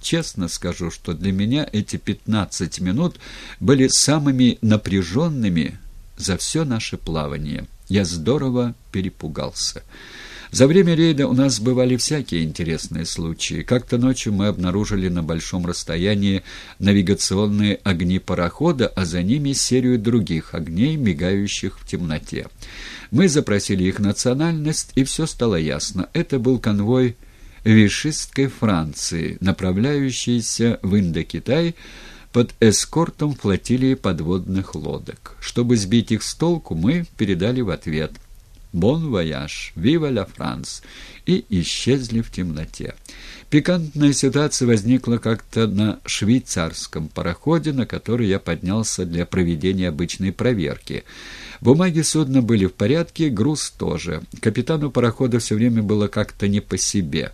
Честно скажу, что для меня эти 15 минут были самыми напряженными за все наше плавание. Я здорово перепугался. За время рейда у нас бывали всякие интересные случаи. Как-то ночью мы обнаружили на большом расстоянии навигационные огни парохода, а за ними серию других огней, мигающих в темноте. Мы запросили их национальность, и все стало ясно. Это был конвой вишистской Франции, направляющийся в Индокитай под эскортом флотилии подводных лодок. Чтобы сбить их с толку, мы передали в ответ – «Bon voyage! Vive la France!» и исчезли в темноте. Пикантная ситуация возникла как-то на швейцарском пароходе, на который я поднялся для проведения обычной проверки. Бумаги судна были в порядке, груз тоже. Капитану парохода все время было как-то не по себе.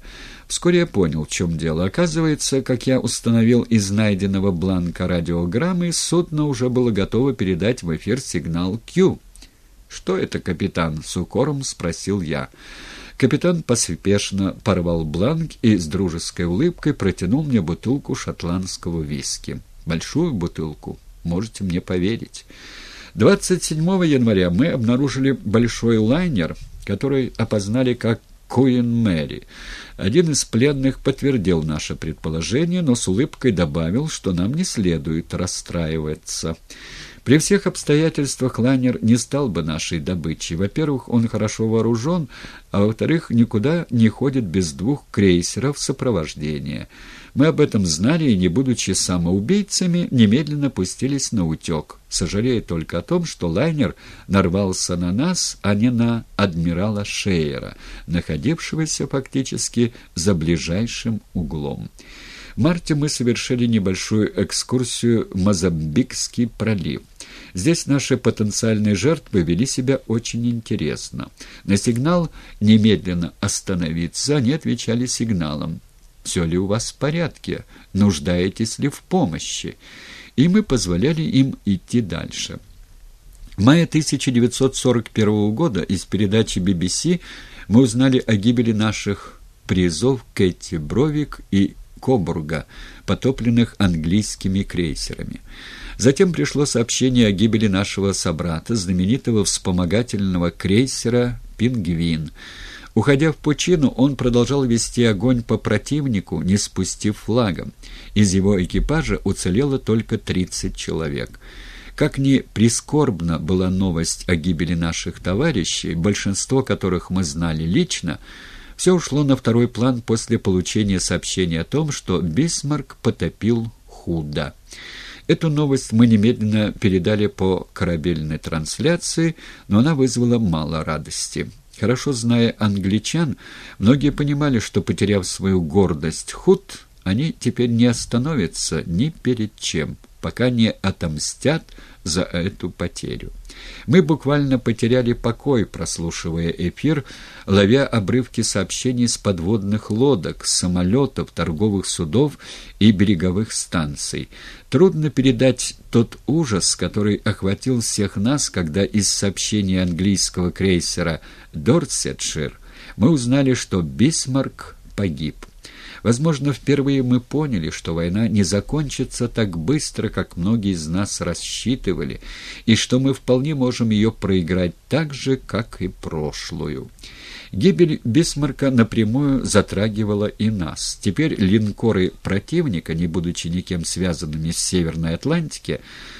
Вскоре я понял, в чем дело. Оказывается, как я установил из найденного бланка радиограммы, судно уже было готово передать в эфир сигнал «Q». «Что это, капитан?» — с укором спросил я. Капитан поспешно порвал бланк и с дружеской улыбкой протянул мне бутылку шотландского виски. Большую бутылку, можете мне поверить. 27 января мы обнаружили большой лайнер, который опознали как Куин Мэри. Один из пленных подтвердил наше предположение, но с улыбкой добавил, что нам не следует расстраиваться. При всех обстоятельствах лайнер не стал бы нашей добычей. Во-первых, он хорошо вооружен, а во-вторых, никуда не ходит без двух крейсеров сопровождения. Мы об этом знали и, не будучи самоубийцами, немедленно пустились на утек, сожалея только о том, что лайнер нарвался на нас, а не на адмирала Шейера, находившегося фактически за ближайшим углом. В марте мы совершили небольшую экскурсию в Мозамбикский пролив. Здесь наши потенциальные жертвы вели себя очень интересно. На сигнал «немедленно остановиться» они отвечали сигналом «Все ли у вас в порядке? Нуждаетесь ли в помощи?» И мы позволяли им идти дальше. В мае 1941 года из передачи BBC мы узнали о гибели наших призов Кэти Бровик и Кобурга, потопленных английскими крейсерами. Затем пришло сообщение о гибели нашего собрата, знаменитого вспомогательного крейсера «Пингвин». Уходя в пучину, он продолжал вести огонь по противнику, не спустив флагом. Из его экипажа уцелело только 30 человек. Как ни прискорбна была новость о гибели наших товарищей, большинство которых мы знали лично, все ушло на второй план после получения сообщения о том, что Бисмарк потопил худо. Эту новость мы немедленно передали по корабельной трансляции, но она вызвала мало радости. Хорошо зная англичан, многие понимали, что, потеряв свою гордость худ, они теперь не остановятся ни перед чем, пока не отомстят за эту потерю. Мы буквально потеряли покой, прослушивая эфир, ловя обрывки сообщений с подводных лодок, самолетов, торговых судов и береговых станций. Трудно передать тот ужас, который охватил всех нас, когда из сообщений английского крейсера «Дорсетшир» мы узнали, что Бисмарк погиб. Возможно, впервые мы поняли, что война не закончится так быстро, как многие из нас рассчитывали, и что мы вполне можем ее проиграть так же, как и прошлую. Гибель Бисмарка напрямую затрагивала и нас. Теперь линкоры противника, не будучи никем связанными в Северной Атлантике,